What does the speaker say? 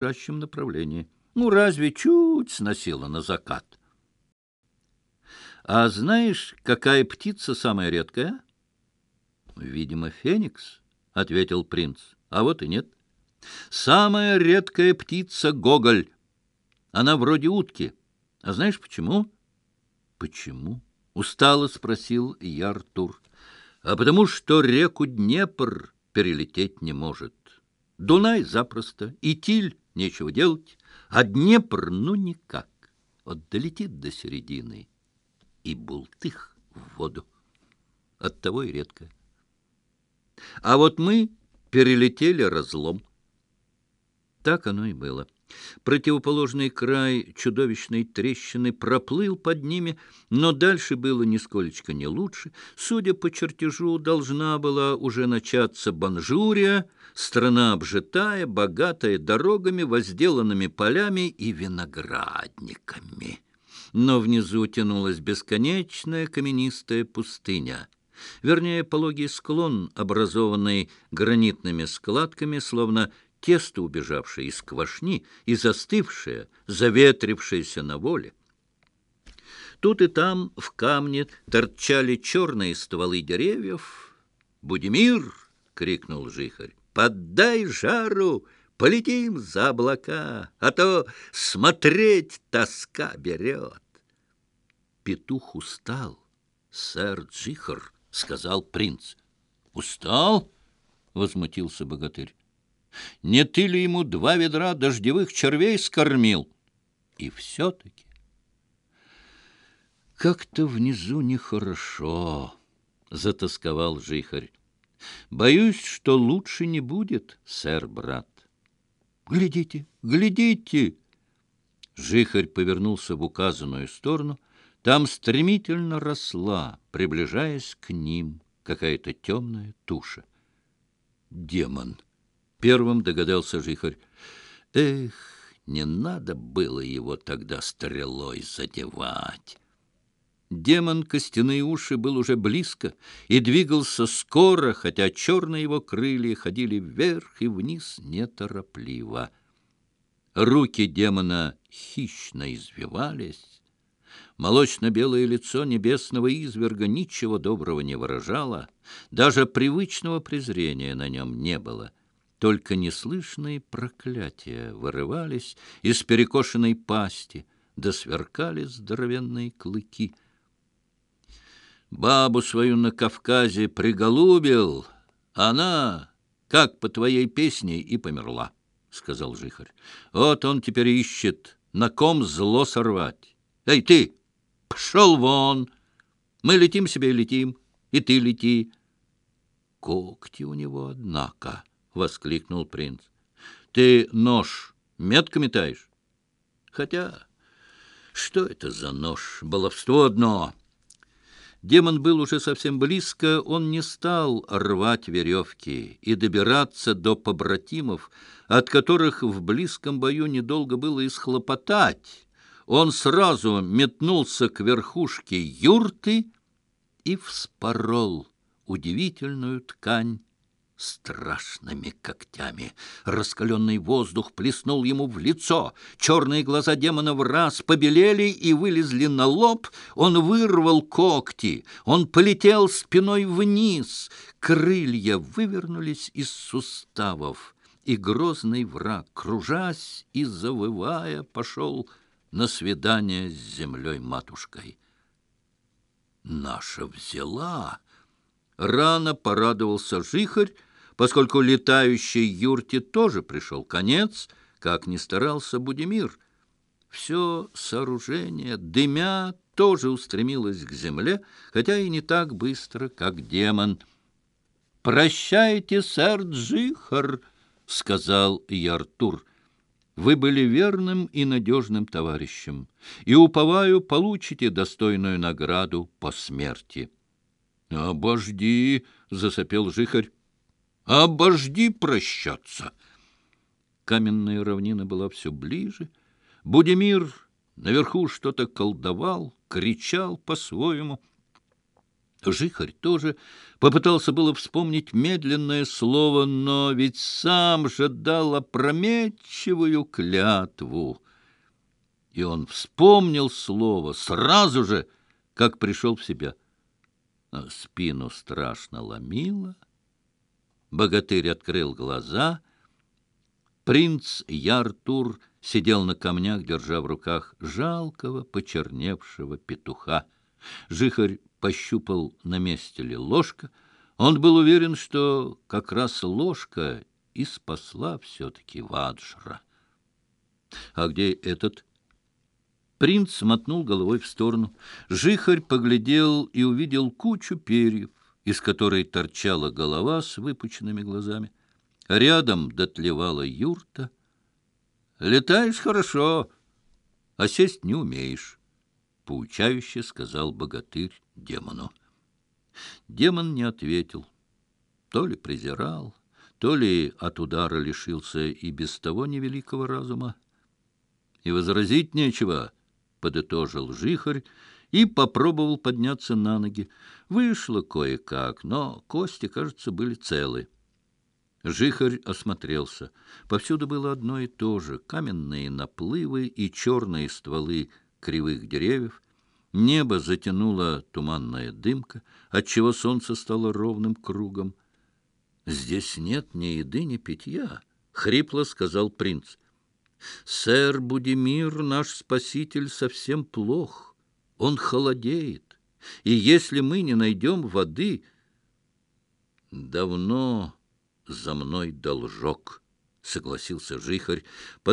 надлежащем направлении. Ну, разве чуть сносило на закат. А знаешь, какая птица самая редкая? Видимо, феникс, — ответил принц. А вот и нет. Самая редкая птица — гоголь. Она вроде утки. А знаешь почему? Почему? Устало спросил я Артур. А потому что реку Днепр перелететь не может. Дунай запросто, и Тиль нечего делать, а Днепр ну никак. Вот долетит до середины и бултых в воду. Оттого и редко. А вот мы перелетели разлом. Так оно и было. Противоположный край чудовищной трещины проплыл под ними, но дальше было нисколечко не лучше. Судя по чертежу, должна была уже начаться Банжурия, страна обжитая, богатая дорогами, возделанными полями и виноградниками. Но внизу тянулась бесконечная каменистая пустыня — вернее, пологий склон, образованный гранитными складками, словно тесто, убежавшее из квашни и застывшее, заветрившееся на воле. Тут и там в камне торчали черные стволы деревьев. «Будимир!» — крикнул жихарь. «Поддай жару! Полетим за облака, а то смотреть тоска берет!» Петух устал, сэр Джихар, — сказал принц. «Устал —— возмутился богатырь. Не ты ли ему два ведра дождевых червей скормил? И все-таки... Как-то внизу нехорошо, — затасковал жихарь. Боюсь, что лучше не будет, сэр-брат. Глядите, глядите! Жихарь повернулся в указанную сторону. Там стремительно росла, приближаясь к ним, какая-то темная туша. Демон! — Первым догадался Жихарь. Эх, не надо было его тогда стрелой задевать. Демон костяные уши был уже близко и двигался скоро, хотя черные его крылья ходили вверх и вниз неторопливо. Руки демона хищно извивались. Молочно-белое лицо небесного изверга ничего доброго не выражало, даже привычного презрения на нем не было — только неслышные проклятия вырывались из перекошенной пасти, да сверкали здоровенные клыки. «Бабу свою на Кавказе приголубил, она, как по твоей песне, и померла», — сказал жихарь. «Вот он теперь ищет, на ком зло сорвать. Эй, ты, пошел вон! Мы летим себе и летим, и ты лети» когти у него, однако. воскликнул принц. Ты нож метко метаешь? Хотя, что это за нож? Баловство одно. Демон был уже совсем близко, он не стал рвать веревки и добираться до побратимов, от которых в близком бою недолго было исхлопотать. Он сразу метнулся к верхушке юрты и вспорол удивительную ткань страшными когтями. Раскаленный воздух плеснул ему в лицо. Черные глаза демона в раз побелели и вылезли на лоб. Он вырвал когти. Он полетел спиной вниз. Крылья вывернулись из суставов. И грозный враг, кружась и завывая, пошел на свидание с землей матушкой. «Наша взяла!» Рано порадовался жихарь, поскольку летающей юрте тоже пришел конец, как ни старался Будимир. Все сооружение, дымя, тоже устремилось к земле, хотя и не так быстро, как демон. «Прощайте, сэр Джихар!» — сказал Яртур. «Вы были верным и надежным товарищем, и, уповаю, получите достойную награду по смерти». «Обожди!» — засопел Жихарь обожди прощаться. Каменная равнина была все ближе. Будимир наверху что-то колдовал, кричал по-своему. Жихарь тоже попытался было вспомнить медленное слово, но ведь сам же дал опрометчивую клятву. И он вспомнил слово сразу же, как пришел в себя. Спину страшно ломило — Богатырь открыл глаза. Принц Яртур сидел на камнях, держа в руках жалкого, почерневшего петуха. Жихарь пощупал, на месте ли ложка. Он был уверен, что как раз ложка и спасла все-таки Ваджра. «А где этот?» Принц мотнул головой в сторону. Жихарь поглядел и увидел кучу перьев из которой торчала голова с выпученными глазами. Рядом дотлевала юрта. «Летаешь хорошо, а сесть не умеешь», — поучающе сказал богатырь демону. Демон не ответил. То ли презирал, то ли от удара лишился и без того невеликого разума. «И возразить нечего», — подытожил жихарь, и попробовал подняться на ноги. Вышло кое-как, но кости, кажется, были целы. Жихарь осмотрелся. Повсюду было одно и то же — каменные наплывы и черные стволы кривых деревьев. Небо затянула туманная дымка, отчего солнце стало ровным кругом. «Здесь нет ни еды, ни питья», — хрипло сказал принц. «Сэр Будимир, наш спаситель, совсем плох» он холодеет, и если мы не найдем воды... Давно за мной должок, согласился жихарь.